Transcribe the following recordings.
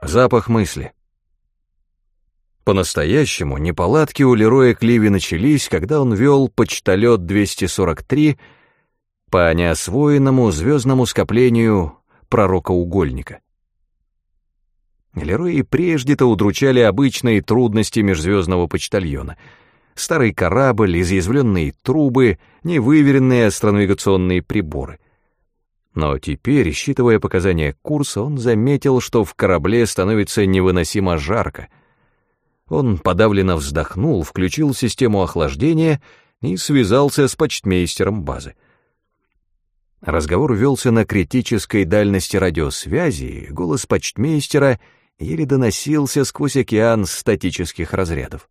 Запах мысли. По-настоящему неполадки у Лероя Кливи начались, когда он вел почтолет 243 по неосвоенному звездному скоплению пророка-угольника. Лерой и прежде-то удручали обычные трудности межзвездного почтальона. Старый корабль, изъязвленные трубы, невыверенные астронавигационные приборы. Но теперь, считывая показания курса, он заметил, что в корабле становится невыносимо жарко — он подавленно вздохнул, включил систему охлаждения и связался с почтмейстером базы. Разговор велся на критической дальности радиосвязи, и голос почтмейстера еле доносился сквозь океан статических разрядов.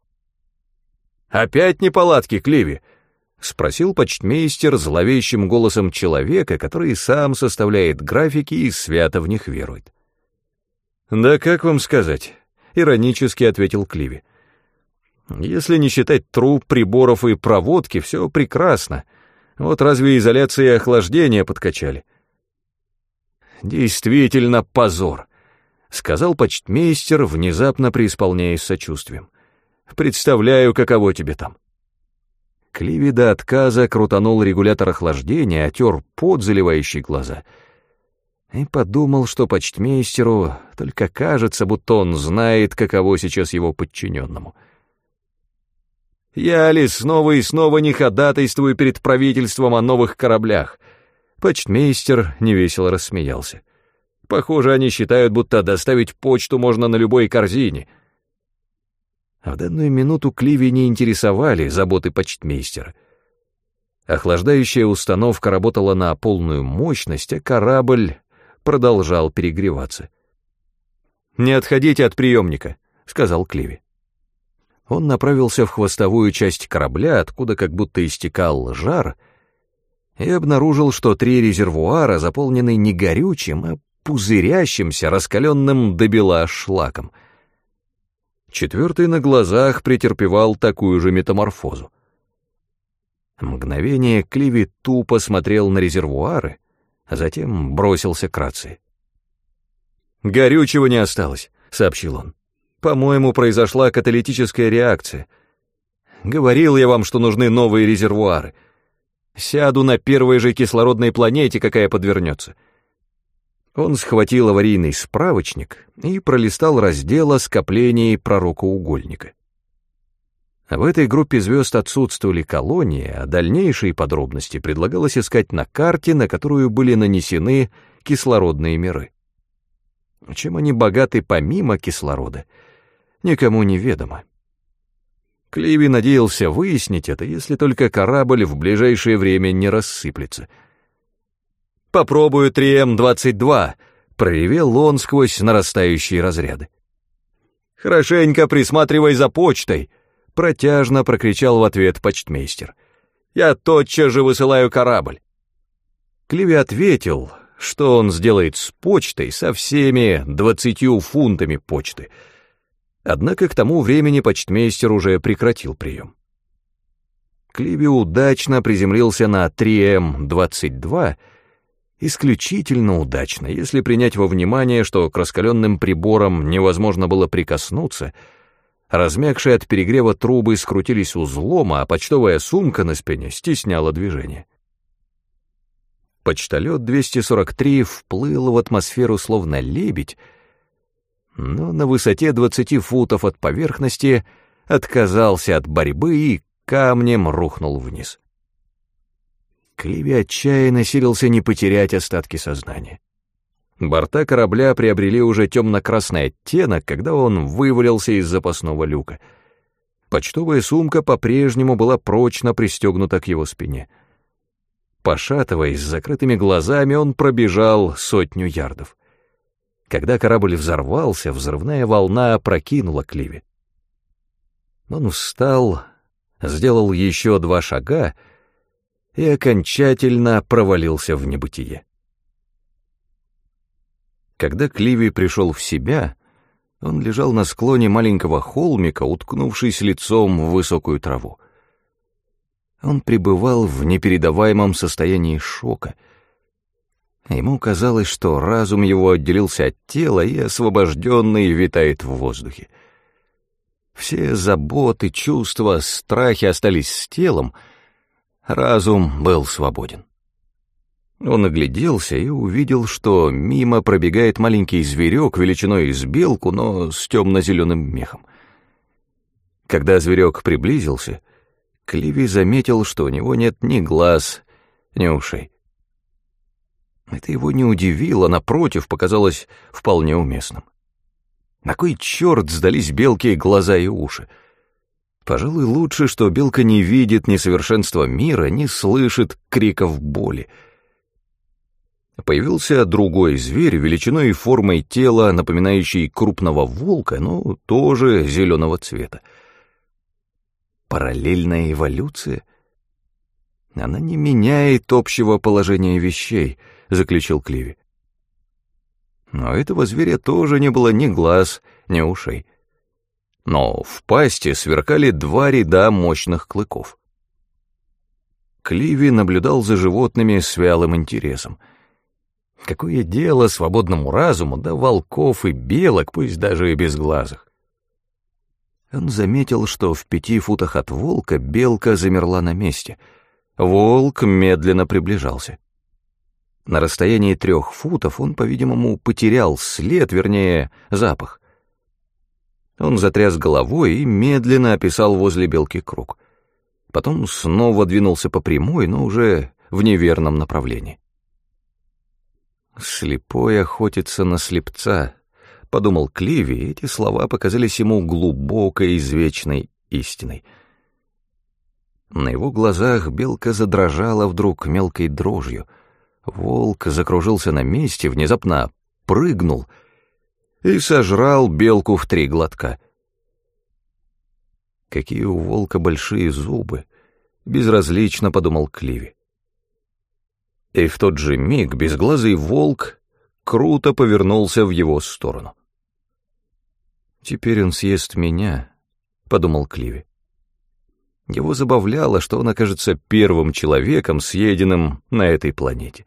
«Опять неполадки, Кливи?» — спросил почтмейстер зловещим голосом человека, который сам составляет графики и свято в них верует. «Да как вам сказать?» иронически ответил Кливи. Если не считать труб, приборов и проводки, все прекрасно. Вот разве изоляция и охлаждение подкачали? Действительно позор, сказал почтмейстер, внезапно преисполняясь сочувствием. Представляю, каково тебе там. Кливи до отказа крутанул регулятор охлаждения, отер пот, заливающий глаза — и подумал, что почтмейстеру только кажется, будто он знает, каково сейчас его подчиненному. «Я ли снова и снова не ходатайствую перед правительством о новых кораблях?» Почтмейстер невесело рассмеялся. «Похоже, они считают, будто доставить почту можно на любой корзине». А в данную минуту Кливи не интересовали заботы почтмейстера. Охлаждающая установка работала на полную мощность, а корабль продолжал перегреваться. «Не отходите от приемника», — сказал Кливи. Он направился в хвостовую часть корабля, откуда как будто истекал жар, и обнаружил, что три резервуара заполнены не горючим, а пузырящимся, раскаленным до бела шлаком. Четвертый на глазах претерпевал такую же метаморфозу. Мгновение Кливи тупо смотрел на резервуары, а затем бросился к рации. «Горючего не осталось», — сообщил он. «По-моему, произошла каталитическая реакция. Говорил я вам, что нужны новые резервуары. Сяду на первой же кислородной планете, какая подвернется». Он схватил аварийный справочник и пролистал раздел о скоплении пророкоугольника. В этой группе звезд отсутствовали колонии, а дальнейшие подробности предлагалось искать на карте, на которую были нанесены кислородные миры. Чем они богаты помимо кислорода, никому не ведомо. Кливи надеялся выяснить это, если только корабль в ближайшее время не рассыплется. «Попробую 3М-22», — проревел он сквозь нарастающие разряды. «Хорошенько присматривай за почтой», Протяжно прокричал в ответ почтмейстер. «Я тотчас же высылаю корабль!» Кливи ответил, что он сделает с почтой со всеми двадцатью фунтами почты. Однако к тому времени почтмейстер уже прекратил прием. Кливи удачно приземлился на 3М-22, исключительно удачно, если принять во внимание, что к раскаленным приборам невозможно было прикоснуться — Размягшие от перегрева трубы скрутились узлом, а почтовая сумка на спине стесняла движение. Почтолет 243 вплыл в атмосферу словно лебедь, но на высоте 20 футов от поверхности отказался от борьбы и камнем рухнул вниз. Кливи отчаянно силился не потерять остатки сознания. Борта корабля приобрели уже темно-красный оттенок, когда он вывалился из запасного люка. Почтовая сумка по-прежнему была прочно пристегнута к его спине. Пошатываясь с закрытыми глазами, он пробежал сотню ярдов. Когда корабль взорвался, взрывная волна опрокинула Кливи. Он встал, сделал еще два шага и окончательно провалился в небытие. Когда Кливи пришел в себя, он лежал на склоне маленького холмика, уткнувшись лицом в высокую траву. Он пребывал в непередаваемом состоянии шока. Ему казалось, что разум его отделился от тела и освобожденный витает в воздухе. Все заботы, чувства, страхи остались с телом, разум был свободен. Он огляделся и увидел, что мимо пробегает маленький зверек величиной с белку, но с темно-зеленым мехом. Когда зверек приблизился, Кливи заметил, что у него нет ни глаз, ни ушей. Это его не удивило, напротив, показалось вполне уместным. На кой черт сдались белке глаза и уши? Пожалуй, лучше, что белка не видит несовершенства мира, не слышит криков боли. Появился другой зверь, величиной и формой тела, напоминающий крупного волка, но тоже зеленого цвета. Параллельная эволюция? Она не меняет общего положения вещей —— заключил Кливи. Но этого зверя тоже не было ни глаз, ни ушей. Но в пасти сверкали два ряда мощных клыков. Кливи наблюдал за животными с вялым интересом. Какое дело свободному разуму до волков и белок, пусть даже и безглазых? Он заметил, что в пяти футах от волка белка замерла на месте. Волк медленно приближался. На расстоянии трех футов он, по-видимому, потерял след, вернее, запах. Он затряс головой и медленно описал возле белки круг. Потом снова двинулся по прямой, но уже в неверном направлении. «Слепой охотится на слепца», — подумал Кливи, и эти слова показались ему глубокой извечной истиной. На его глазах белка задрожала вдруг мелкой дрожью — Волк закружился на месте, внезапно прыгнул и сожрал белку в три глотка. Какие у волка большие зубы, безразлично подумал Кливи. И в тот же миг безглазый волк круто повернулся в его сторону. «Теперь он съест меня», — подумал Кливи. Его забавляло, что он окажется первым человеком, съеденным на этой планете.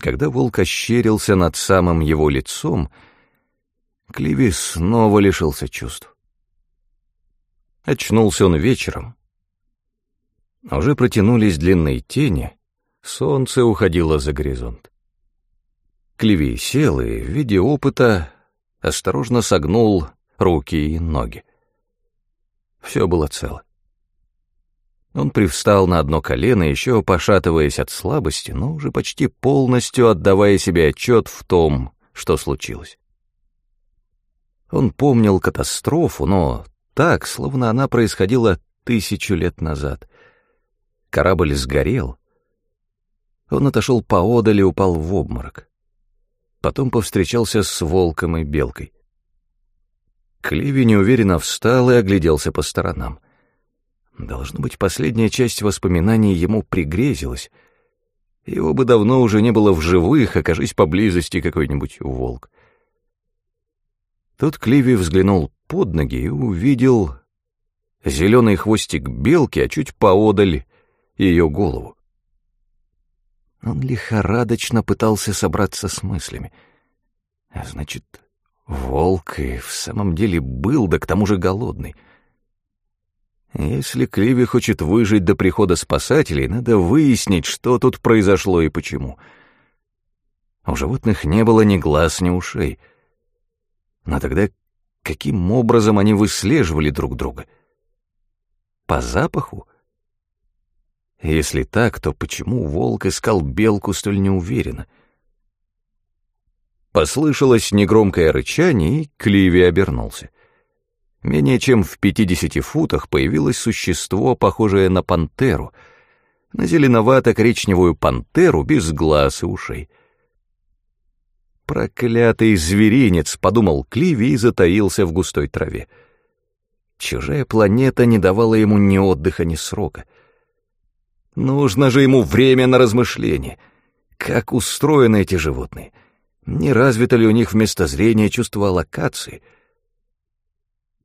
Когда волк ощерился над самым его лицом, Кливи снова лишился чувств. Очнулся он вечером. Уже протянулись длинные тени, солнце уходило за горизонт. Кливи сел и, в виде опыта, осторожно согнул руки и ноги. Все было цело. Он привстал на одно колено, еще пошатываясь от слабости, но уже почти полностью отдавая себе отчет в том, что случилось. Он помнил катастрофу, но так, словно она происходила тысячу лет назад. Корабль сгорел. Он отошел поодаль и упал в обморок. Потом повстречался с волком и белкой. Кливи неуверенно встал и огляделся по сторонам. Должно быть, последняя часть воспоминаний ему пригрезилась. Его бы давно уже не было в живых, окажись поблизости какой-нибудь волк. Тут Кливи взглянул под ноги и увидел зеленый хвостик белки, а чуть поодаль ее голову. Он лихорадочно пытался собраться с мыслями. А значит, волк и в самом деле был, да к тому же голодный — если Кливи хочет выжить до прихода спасателей, надо выяснить, что тут произошло и почему. У животных не было ни глаз, ни ушей. Но тогда каким образом они выслеживали друг друга? По запаху? Если так, то почему волк искал белку столь неуверенно? Послышалось негромкое рычание, и Кливи обернулся. Менее чем в пятидесяти футах появилось существо, похожее на пантеру, на зеленовато-коричневую пантеру без глаз и ушей. «Проклятый зверинец!» — подумал Кливи и затаился в густой траве. Чужая планета не давала ему ни отдыха, ни срока. Нужно же ему время на размышление. Как устроены эти животные? Не развито ли у них вместо зрения чувство локации —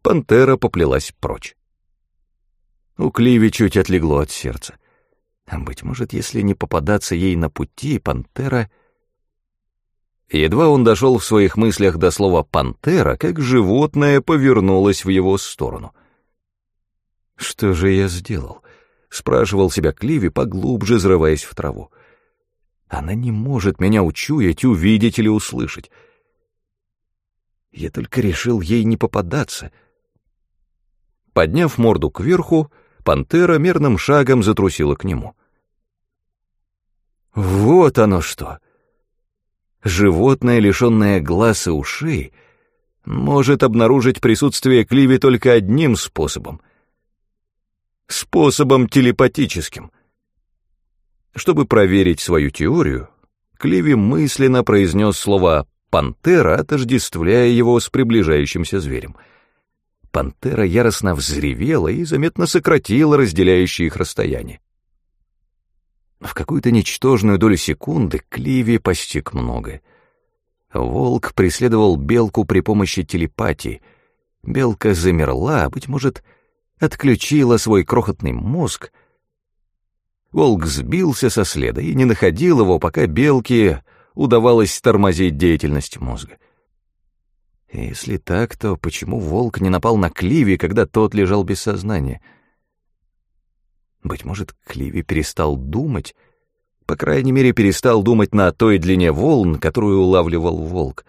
пантера поплелась прочь. У Кливи чуть отлегло от сердца. Быть может, если не попадаться ей на пути, пантера... Едва он дошел в своих мыслях до слова «пантера», как животное повернулось в его сторону. «Что же я сделал?» — спрашивал себя Кливи, поглубже взрываясь в траву. «Она не может меня учуять, увидеть или услышать. Я только решил ей не попадаться». Подняв морду кверху, пантера мерным шагом затрусила к нему. «Вот оно что!» Животное, лишенное глаз и ушей, может обнаружить присутствие Кливи только одним способом — способом телепатическим. Чтобы проверить свою теорию, Кливи мысленно произнес слово «пантера», отождествляя его с приближающимся зверем. Пантера яростно взревела и заметно сократила разделяющие их расстояние. В какую-то ничтожную долю секунды Кливи постиг многое. Волк преследовал белку при помощи телепатии. Белка замерла, быть может, отключила свой крохотный мозг. Волк сбился со следа и не находил его, пока белке удавалось тормозить деятельность мозга. Если так, то почему волк не напал на Кливи, когда тот лежал без сознания — быть может, Кливи перестал думать, по крайней мере, перестал думать на той длине волн, которую улавливал волк.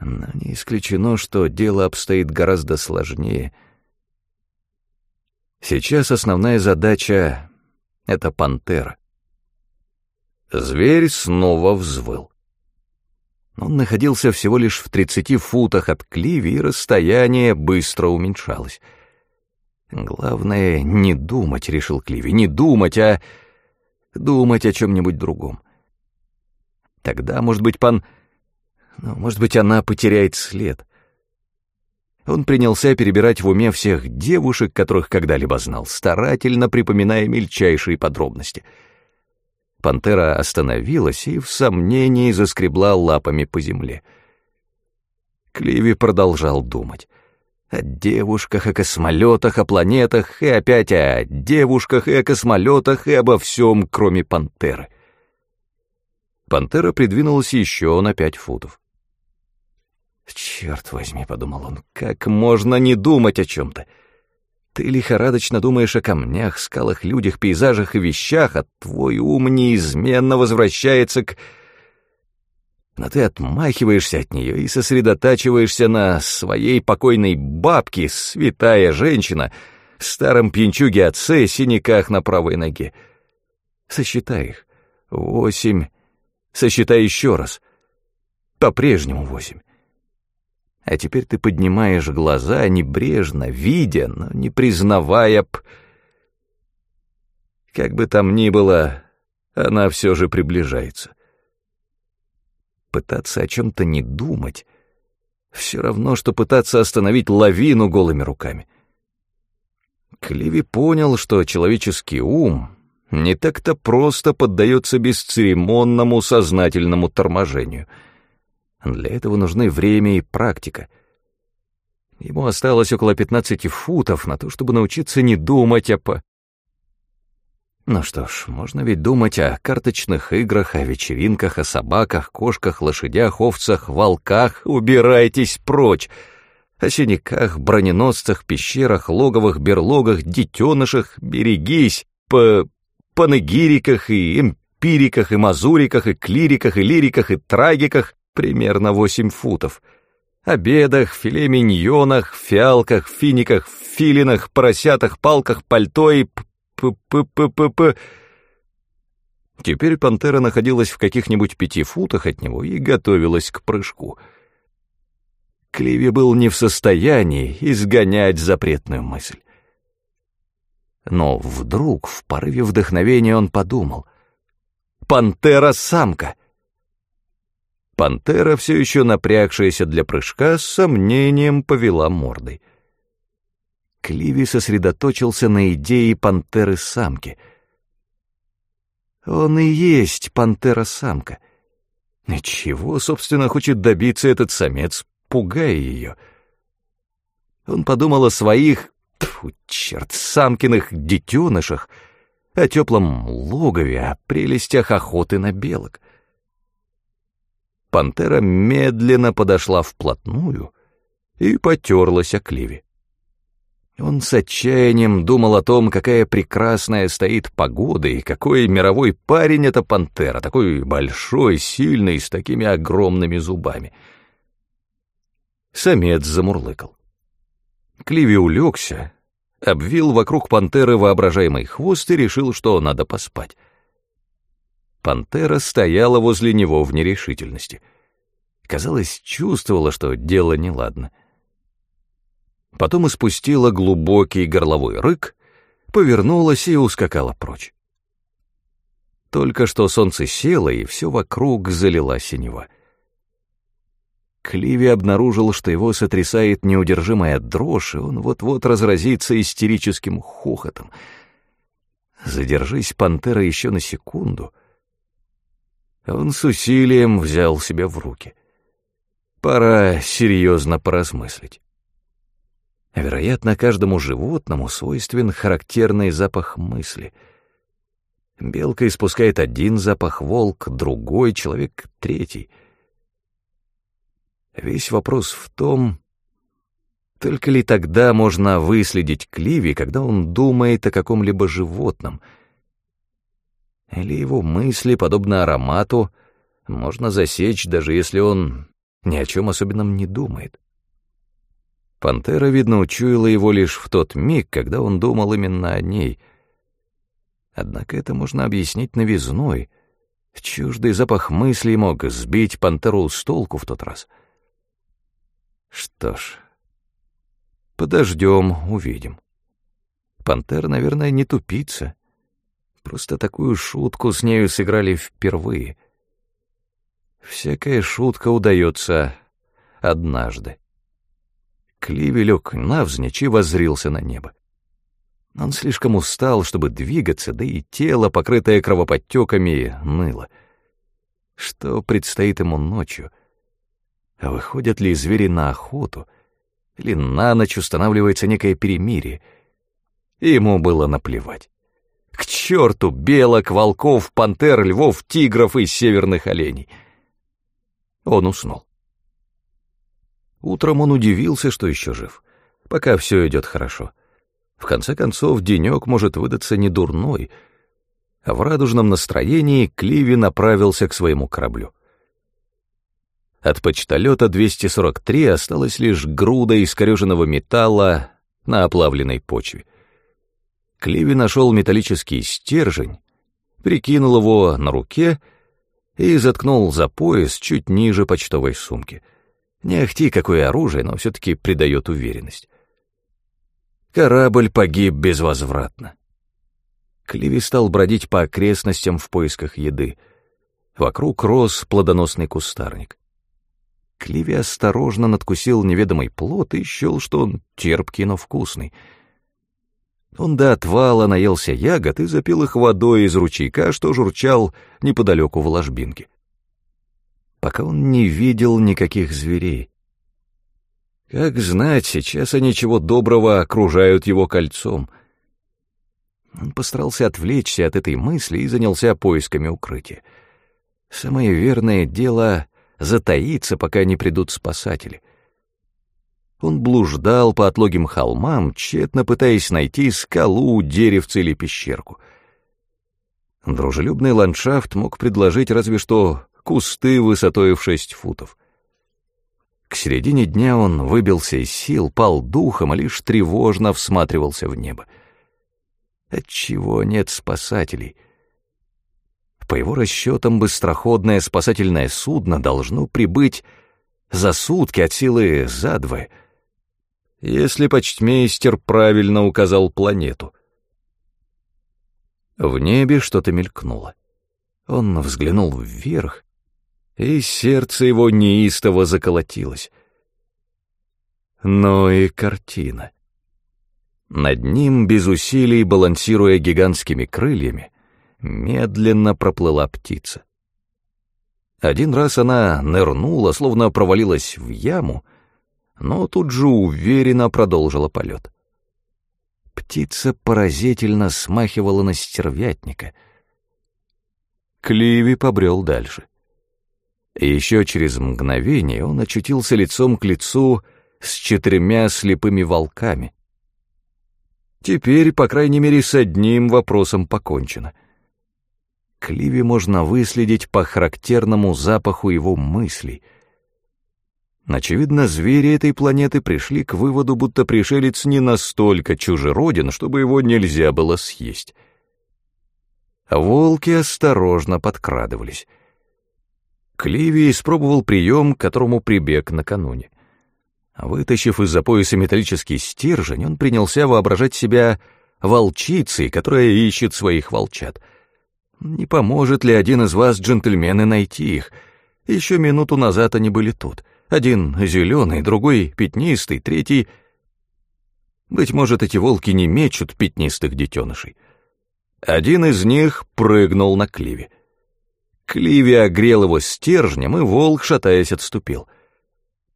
Но не исключено, что дело обстоит гораздо сложнее. Сейчас основная задача — это пантера. Зверь снова взвыл. Он находился всего лишь в тридцати футах от Кливи, и расстояние быстро уменьшалось — Главное, не думать, решил Кливи, не думать, а думать о чем-нибудь другом. Тогда, может быть, пан... Ну, может быть, она потеряет след. Он принялся перебирать в уме всех девушек, которых когда-либо знал, старательно припоминая мельчайшие подробности. Пантера остановилась и в сомнении заскребла лапами по земле. Кливи продолжал думать. О девушках, о космолетах, о планетах, и опять о девушках и о космолетах, и обо всем, кроме пантеры. Пантера придвинулась еще на пять футов. «Черт возьми», — подумал он, — «как можно не думать о чем-то? Ты лихорадочно думаешь о камнях, скалах, людях, пейзажах и вещах, а твой ум неизменно возвращается к...» но ты отмахиваешься от нее и сосредотачиваешься на своей покойной бабке, святая женщина, старом пьянчуге отце, синяках на правой ноге. Сосчитай их. Восемь. Сосчитай еще раз. По-прежнему восемь. А теперь ты поднимаешь глаза, небрежно, видя, но не признавая б... Как бы там ни было, она все же приближается пытаться о чем-то не думать, все равно, что пытаться остановить лавину голыми руками. Кливи понял, что человеческий ум не так-то просто поддается бесцеремонному сознательному торможению. Для этого нужны время и практика. Ему осталось около пятнадцати футов на то, чтобы научиться не думать о по... Ну что ж, можно ведь думать о карточных играх, о вечеринках, о собаках, кошках, лошадях, овцах, волках. Убирайтесь прочь! О синяках, броненосцах, пещерах, логовых, берлогах, детенышах. Берегись! По панегириках и эмпириках, и мазуриках, и клириках, и лириках, и трагиках. Примерно восемь футов. О бедах, филе миньонах, фиалках, финиках, филинах, поросятах, палках, пальто и П-п-п-п-п... Теперь пантера находилась в каких-нибудь пяти футах от него и готовилась к прыжку. Кливи был не в состоянии изгонять запретную мысль. Но вдруг, в порыве вдохновения, он подумал. «Пантера-самка!» Пантера, все еще напрягшаяся для прыжка, с сомнением повела мордой. Кливи сосредоточился на идее пантеры-самки. Он и есть пантера-самка. Чего, собственно, хочет добиться этот самец, пугая ее? Он подумал о своих, тьфу, черт, самкиных детенышах, о теплом логове, о прелестях охоты на белок. Пантера медленно подошла вплотную и потерлась о кливе. Он с отчаянием думал о том, какая прекрасная стоит погода и какой мировой парень эта пантера, такой большой, сильный, с такими огромными зубами. Самец замурлыкал. Кливи улегся, обвил вокруг пантеры воображаемый хвост и решил, что надо поспать. Пантера стояла возле него в нерешительности. Казалось, чувствовала, что дело неладно. Потом испустила глубокий горловой рык, повернулась и ускакала прочь. Только что солнце село, и все вокруг залила синева. Кливи обнаружил, что его сотрясает неудержимая дрожь, и он вот-вот разразится истерическим хохотом. Задержись, пантера, еще на секунду. Он с усилием взял себя в руки. Пора серьезно поразмыслить. Вероятно, каждому животному свойствен характерный запах мысли. Белка испускает один запах, волк — другой, человек — третий — Весь вопрос в том, только ли тогда можно выследить Кливи, когда он думает о каком-либо животном? Или его мысли, подобно аромату, можно засечь, даже если он ни о чем особенном не думает? Пантера, видно, учуяла его лишь в тот миг, когда он думал именно о ней. Однако это можно объяснить новизной. Чуждый запах мыслей мог сбить пантеру с толку в тот раз — что ж, подождем, увидим. Пантера, наверное, не тупица. Просто такую шутку с нею сыграли впервые. Всякая шутка удается однажды. Кливи лег навзничь и воззрился на небо. Он слишком устал, чтобы двигаться, да и тело, покрытое кровоподтеками, ныло. Что предстоит ему ночью — а выходят ли звери на охоту, или на ночь устанавливается некое перемирие. Ему было наплевать. К черту белок, волков, пантер, львов, тигров и северных оленей. Он уснул. Утром он удивился, что еще жив, пока все идет хорошо. В конце концов, денек может выдаться недурной, а в радужном настроении Кливи направился к своему кораблю. От почтолета 243 осталась лишь груда искореженного металла на оплавленной почве. Кливи нашел металлический стержень, прикинул его на руке и заткнул за пояс чуть ниже почтовой сумки. Не ахти какое оружие, но все-таки придает уверенность. Корабль погиб безвозвратно. Кливи стал бродить по окрестностям в поисках еды. Вокруг рос плодоносный кустарник. Кливи осторожно надкусил неведомый плод и счел, что он терпкий, но вкусный. Он до отвала наелся ягод и запил их водой из ручейка, что журчал неподалеку в ложбинке. Пока он не видел никаких зверей. Как знать, сейчас они чего доброго окружают его кольцом. Он постарался отвлечься от этой мысли и занялся поисками укрытия. Самое верное дело затаиться, пока не придут спасатели. Он блуждал по отлогим холмам, тщетно пытаясь найти скалу, деревце или пещерку. Дружелюбный ландшафт мог предложить разве что кусты высотой в шесть футов. К середине дня он выбился из сил, пал духом, и лишь тревожно всматривался в небо. Отчего нет спасателей? По его расчетам, быстроходное спасательное судно должно прибыть за сутки от силы за двое, если почтмейстер правильно указал планету. В небе что-то мелькнуло. Он взглянул вверх, и сердце его неистово заколотилось. Но и картина. Над ним, без усилий балансируя гигантскими крыльями, медленно проплыла птица. Один раз она нырнула, словно провалилась в яму, но тут же уверенно продолжила полет. Птица поразительно смахивала на стервятника. Кливи побрел дальше. Еще через мгновение он очутился лицом к лицу с четырьмя слепыми волками. Теперь, по крайней мере, с одним вопросом покончено. Кливи можно выследить по характерному запаху его мыслей — Очевидно, звери этой планеты пришли к выводу, будто пришелец не настолько чужероден, чтобы его нельзя было съесть. Волки осторожно подкрадывались. Кливи испробовал прием, к которому прибег накануне. Вытащив из-за пояса металлический стержень, он принялся воображать себя волчицей, которая ищет своих волчат. Не поможет ли один из вас, джентльмены, найти их? Еще минуту назад они были тут — один зеленый, другой пятнистый, третий... Быть может, эти волки не мечут пятнистых детенышей. Один из них прыгнул на Кливе. Кливи огрел его стержнем, и волк, шатаясь, отступил.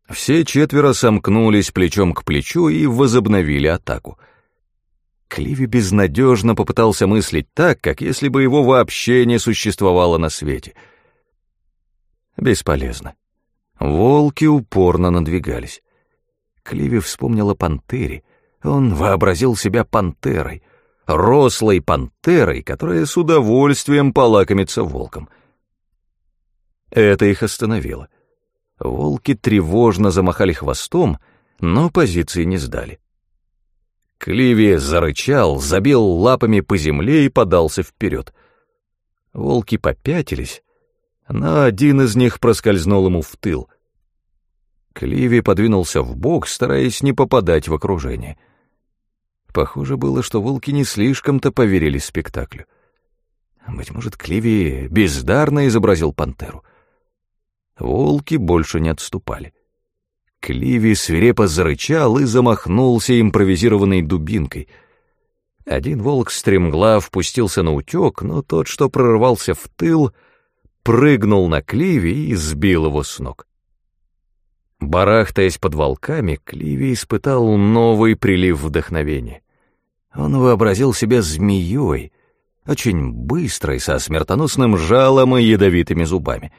Все четверо сомкнулись плечом к плечу и возобновили атаку. Кливи безнадежно попытался мыслить так, как если бы его вообще не существовало на свете. Бесполезно. Волки упорно надвигались. Кливи вспомнила пантере. Он вообразил себя пантерой, рослой пантерой, которая с удовольствием полакомится волком. Это их остановило. Волки тревожно замахали хвостом, но позиции не сдали. Кливи зарычал, забил лапами по земле и подался вперед. Волки попятились, но один из них проскользнул ему в тыл. Кливи подвинулся в бок, стараясь не попадать в окружение. Похоже было, что волки не слишком-то поверили спектаклю. Быть может, Кливи бездарно изобразил пантеру. Волки больше не отступали. Кливи свирепо зарычал и замахнулся импровизированной дубинкой. Один волк стремглав впустился на утек, но тот, что прорвался в тыл, — прыгнул на Кливи и сбил его с ног. Барахтаясь под волками, Кливи испытал новый прилив вдохновения. Он вообразил себя змеей, очень быстрой, со смертоносным жалом и ядовитыми зубами.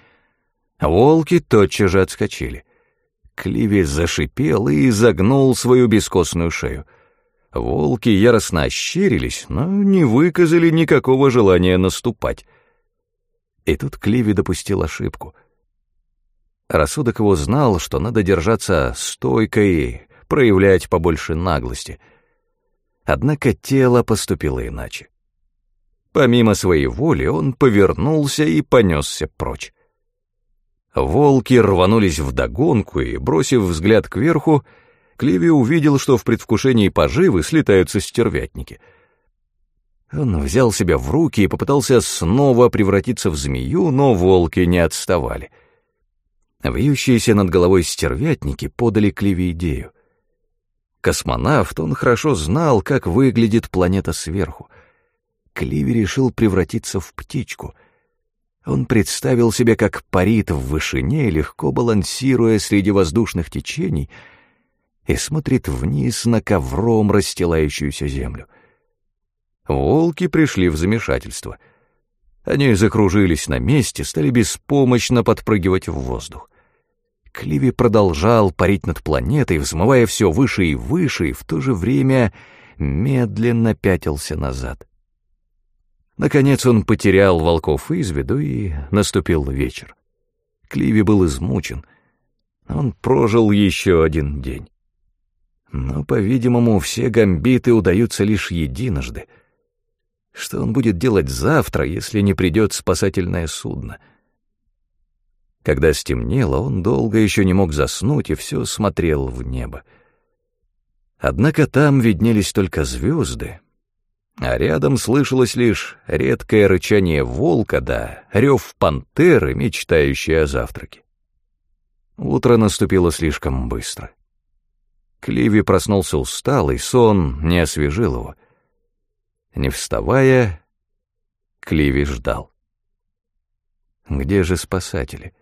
Волки тотчас же отскочили. Кливи зашипел и изогнул свою бескостную шею. Волки яростно ощерились, но не выказали никакого желания наступать. И тут Кливи допустил ошибку. Рассудок его знал, что надо держаться стойко и проявлять побольше наглости. Однако тело поступило иначе. Помимо своей воли он повернулся и понесся прочь. Волки рванулись вдогонку, и, бросив взгляд кверху, Кливи увидел, что в предвкушении поживы слетаются стервятники — он взял себя в руки и попытался снова превратиться в змею, но волки не отставали. Вьющиеся над головой стервятники подали Кливе идею. Космонавт, он хорошо знал, как выглядит планета сверху. Кливи решил превратиться в птичку. Он представил себе, как парит в вышине, легко балансируя среди воздушных течений, и смотрит вниз на ковром расстилающуюся землю — Волки пришли в замешательство. Они закружились на месте, стали беспомощно подпрыгивать в воздух. Кливи продолжал парить над планетой, взмывая все выше и выше, и в то же время медленно пятился назад. Наконец он потерял волков из виду, и наступил вечер. Кливи был измучен. Он прожил еще один день. Но, по-видимому, все гамбиты удаются лишь единожды — что он будет делать завтра, если не придет спасательное судно? Когда стемнело, он долго еще не мог заснуть и все смотрел в небо. Однако там виднелись только звезды, а рядом слышалось лишь редкое рычание волка да рев пантеры, мечтающей о завтраке. Утро наступило слишком быстро. Кливи проснулся усталый, сон не освежил его — не вставая, Кливи ждал. Где же спасатели?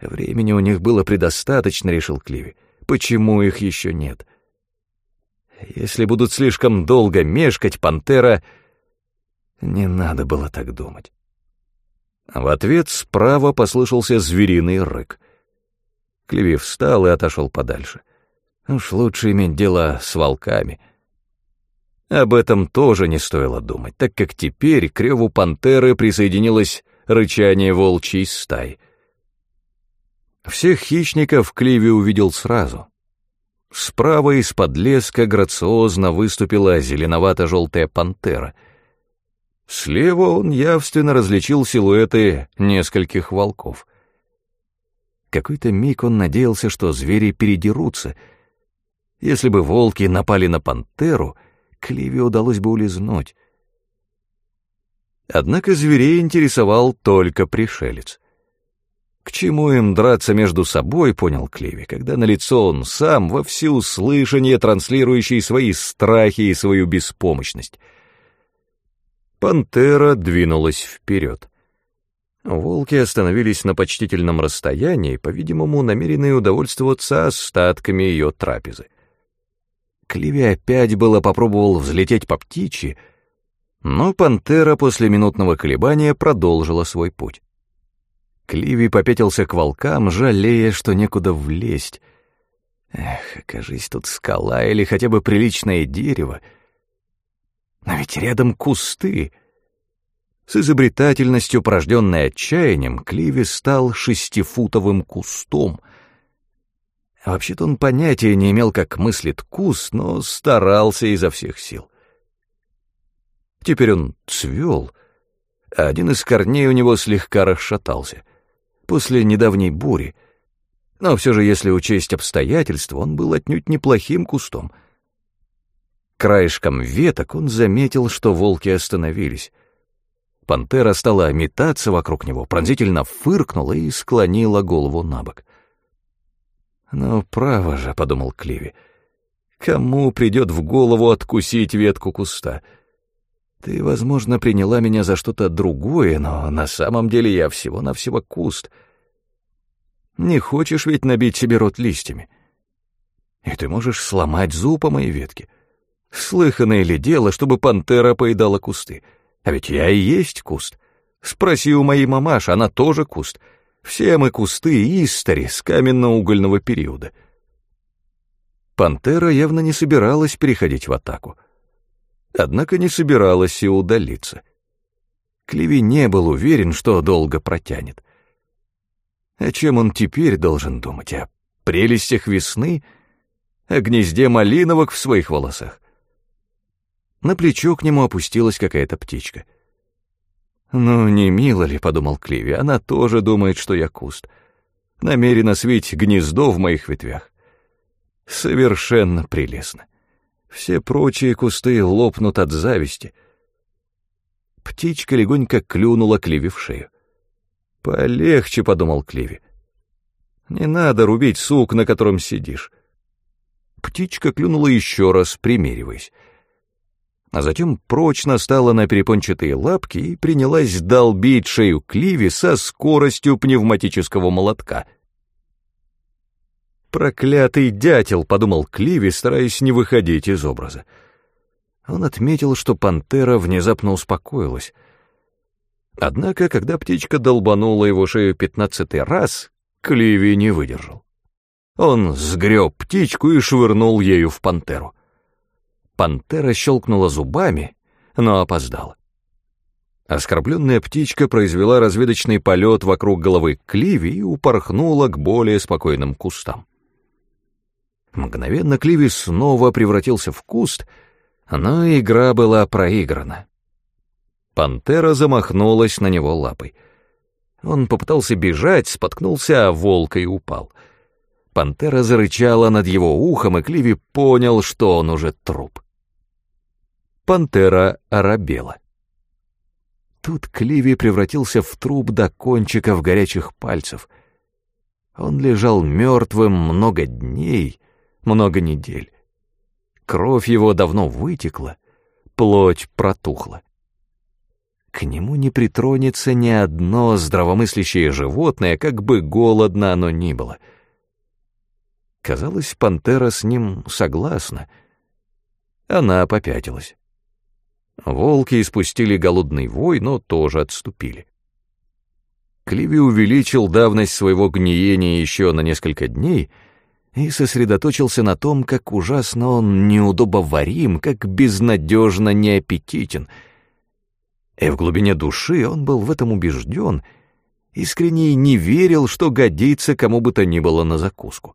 Времени у них было предостаточно, решил Кливи. Почему их еще нет? Если будут слишком долго мешкать, пантера... Не надо было так думать. В ответ справа послышался звериный рык. Клеви встал и отошел подальше. Уж лучше иметь дело с волками. Об этом тоже не стоило думать, так как теперь к реву пантеры присоединилось рычание волчьей стаи. Всех хищников Кливи увидел сразу. Справа из-под леска грациозно выступила зеленовато-желтая пантера. Слева он явственно различил силуэты нескольких волков. Какой-то миг он надеялся, что звери передерутся. Если бы волки напали на пантеру, Кливи удалось бы улизнуть. Однако зверей интересовал только пришелец — к чему им драться между собой, понял Кливи, когда на лицо он сам во всеуслышание транслирующий свои страхи и свою беспомощность. Пантера двинулась вперед. Волки остановились на почтительном расстоянии, по-видимому, намеренные удовольствоваться остатками ее трапезы. Кливи опять было попробовал взлететь по птичьи, но пантера после минутного колебания продолжила свой путь. Кливи попятился к волкам, жалея, что некуда влезть. Эх, окажись тут скала или хотя бы приличное дерево. Но ведь рядом кусты. С изобретательностью, порожденной отчаянием, Кливи стал шестифутовым кустом. Вообще-то он понятия не имел, как мыслит куст, но старался изо всех сил. Теперь он цвел, а один из корней у него слегка расшатался — после недавней бури. Но все же, если учесть обстоятельства, он был отнюдь неплохим кустом. Краешком веток он заметил, что волки остановились. Пантера стала метаться вокруг него, пронзительно фыркнула и склонила голову на бок. «Ну, право же», — подумал Кливи, — «кому придет в голову откусить ветку куста?» Ты, возможно, приняла меня за что-то другое, но на самом деле я всего-навсего куст. Не хочешь ведь набить себе рот листьями? И ты можешь сломать зуб по моей ветке. Слыханное ли дело, чтобы пантера поедала кусты? А ведь я и есть куст. Спроси у моей мамаши, она тоже куст. Все мы кусты истори с каменно-угольного периода. Пантера явно не собиралась переходить в атаку однако не собиралась и удалиться. Клеви не был уверен, что долго протянет. О чем он теперь должен думать? О прелестях весны? О гнезде малиновок в своих волосах? На плечо к нему опустилась какая-то птичка. «Ну, не мило ли?» — подумал Кливи. «Она тоже думает, что я куст. Намерена свить гнездо в моих ветвях. Совершенно прелестно». Все прочие кусты лопнут от зависти. Птичка легонько клюнула Кливи в шею. «Полегче», — подумал Кливи. «Не надо рубить сук, на котором сидишь». Птичка клюнула еще раз, примериваясь. А затем прочно стала на перепончатые лапки и принялась долбить шею Кливи со скоростью пневматического молотка — «Проклятый дятел», — подумал Кливи, стараясь не выходить из образа. Он отметил, что пантера внезапно успокоилась. Однако, когда птичка долбанула его шею пятнадцатый раз, Кливи не выдержал. Он сгреб птичку и швырнул ею в пантеру. Пантера щелкнула зубами, но опоздала. Оскорбленная птичка произвела разведочный полет вокруг головы Кливи и упорхнула к более спокойным кустам. Мгновенно Кливи снова превратился в куст, но игра была проиграна. Пантера замахнулась на него лапой. Он попытался бежать, споткнулся о волка и упал. Пантера зарычала над его ухом, и Кливи понял, что он уже труп. Пантера оробела. Тут Кливи превратился в труп до кончиков горячих пальцев. Он лежал мертвым много дней, много недель. Кровь его давно вытекла, плоть протухла. К нему не притронется ни одно здравомыслящее животное, как бы голодно оно ни было. Казалось, пантера с ним согласна. Она попятилась. Волки испустили голодный вой, но тоже отступили. Кливи увеличил давность своего гниения еще на несколько дней и сосредоточился на том, как ужасно он неудобоварим, как безнадежно неаппетитен. И в глубине души он был в этом убежден, искренне не верил, что годится кому бы то ни было на закуску.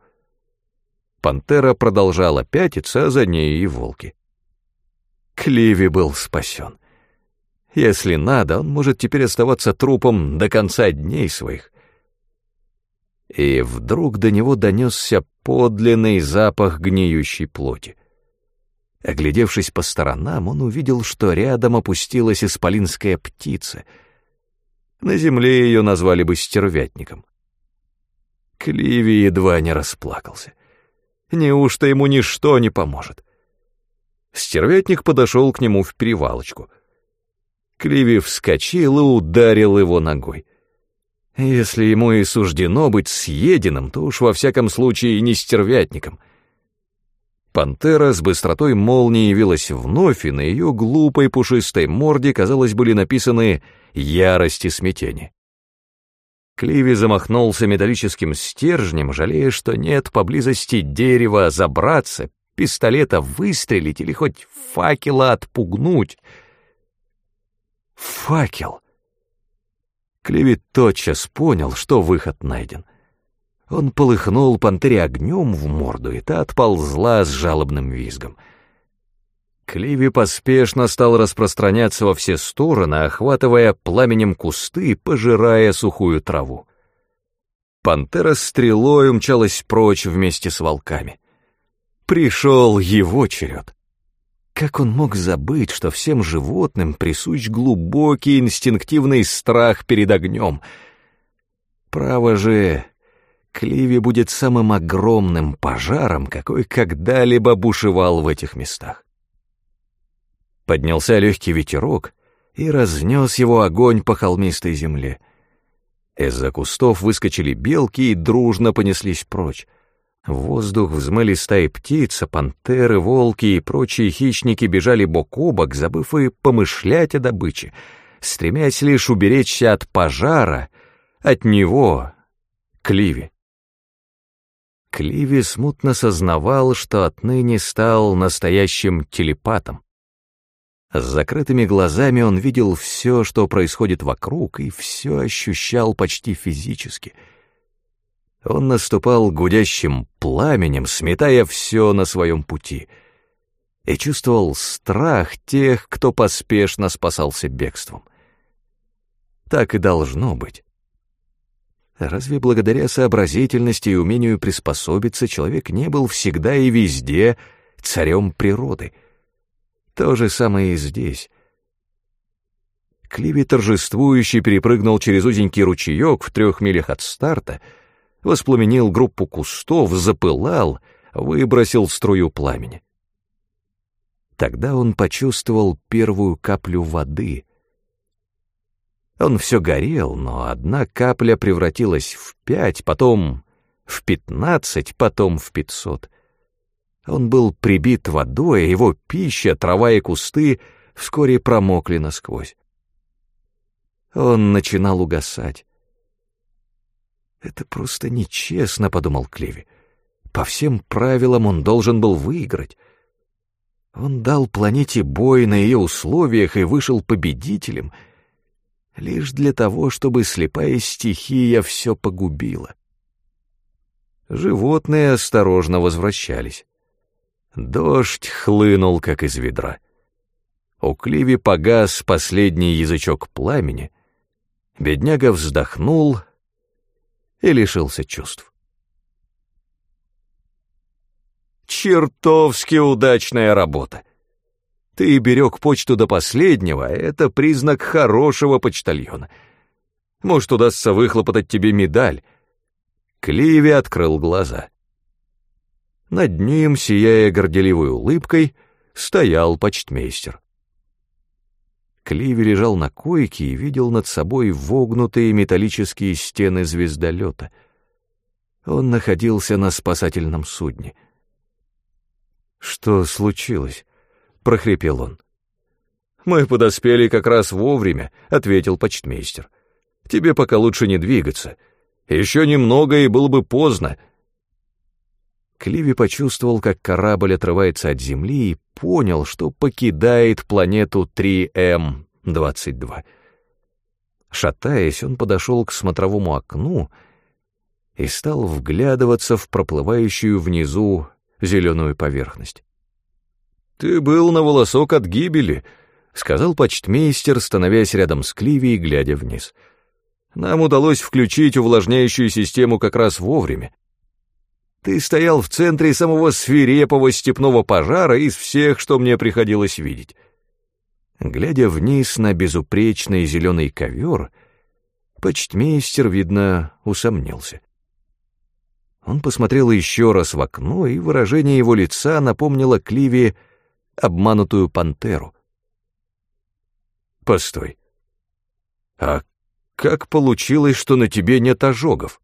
Пантера продолжала пятиться, а за ней и волки. Кливи был спасен. Если надо, он может теперь оставаться трупом до конца дней своих. И вдруг до него донесся подлинный запах гниющей плоти. Оглядевшись по сторонам, он увидел, что рядом опустилась исполинская птица. На земле ее назвали бы стервятником. Кливи едва не расплакался. Неужто ему ничто не поможет? Стервятник подошел к нему в перевалочку — Криви вскочил и ударил его ногой. Если ему и суждено быть съеденным, то уж во всяком случае не стервятником. Пантера с быстротой молнии явилась вновь, и на ее глупой пушистой морде, казалось, были написаны «ярость и смятение». Кливи замахнулся металлическим стержнем, жалея, что нет поблизости дерева забраться, пистолета выстрелить или хоть факела отпугнуть — Факел! Клевит тотчас понял, что выход найден. Он полыхнул пантере огнем в морду, и та отползла с жалобным визгом. Кливи поспешно стал распространяться во все стороны, охватывая пламенем кусты, пожирая сухую траву. Пантера стрелой умчалась прочь вместе с волками. Пришел его черед. Как он мог забыть, что всем животным присущ глубокий инстинктивный страх перед огнем? Право же, Кливи будет самым огромным пожаром, какой когда-либо бушевал в этих местах. Поднялся легкий ветерок и разнес его огонь по холмистой земле. Из-за кустов выскочили белки и дружно понеслись прочь. В воздух взмыли стаи птиц, пантеры, волки и прочие хищники бежали бок о бок, забыв и помышлять о добыче, стремясь лишь уберечься от пожара, от него, Кливи. Кливи смутно сознавал, что отныне стал настоящим телепатом. С закрытыми глазами он видел все, что происходит вокруг, и все ощущал почти физически — он наступал гудящим пламенем, сметая все на своем пути, и чувствовал страх тех, кто поспешно спасался бегством. Так и должно быть. Разве благодаря сообразительности и умению приспособиться человек не был всегда и везде царем природы? То же самое и здесь. Кливи торжествующий перепрыгнул через узенький ручеек в трех милях от старта — воспламенил группу кустов, запылал, выбросил струю пламени. Тогда он почувствовал первую каплю воды. Он все горел, но одна капля превратилась в пять, потом в пятнадцать, потом в пятьсот. Он был прибит водой, его пища, трава и кусты вскоре промокли насквозь. Он начинал угасать. «Это просто нечестно», — подумал Клеви. «По всем правилам он должен был выиграть. Он дал планете бой на ее условиях и вышел победителем, лишь для того, чтобы слепая стихия все погубила». Животные осторожно возвращались. Дождь хлынул, как из ведра. У Кливи погас последний язычок пламени. Бедняга вздохнул, и лишился чувств. Чертовски удачная работа. Ты берег почту до последнего, это признак хорошего почтальона. Может, удастся выхлопотать тебе медаль. Кливи открыл глаза. Над ним, сияя горделивой улыбкой, стоял почтмейстер. Кливи лежал на койке и видел над собой вогнутые металлические стены звездолета. Он находился на спасательном судне. «Что случилось?» —— прохрипел он. «Мы подоспели как раз вовремя», — ответил почтмейстер. «Тебе пока лучше не двигаться. Еще немного, и было бы поздно». Кливи почувствовал, как корабль отрывается от Земли и понял, что покидает планету 3М-22. Шатаясь, он подошел к смотровому окну и стал вглядываться в проплывающую внизу зеленую поверхность. «Ты был на волосок от гибели», — сказал почтмейстер, становясь рядом с Кливи и глядя вниз. «Нам удалось включить увлажняющую систему как раз вовремя. Ты стоял в центре самого свирепого степного пожара из всех, что мне приходилось видеть». Глядя вниз на безупречный зеленый ковер, почтмейстер, видно, усомнился. Он посмотрел еще раз в окно, и выражение его лица напомнило Кливи обманутую пантеру — Постой. А как получилось, что на тебе нет ожогов?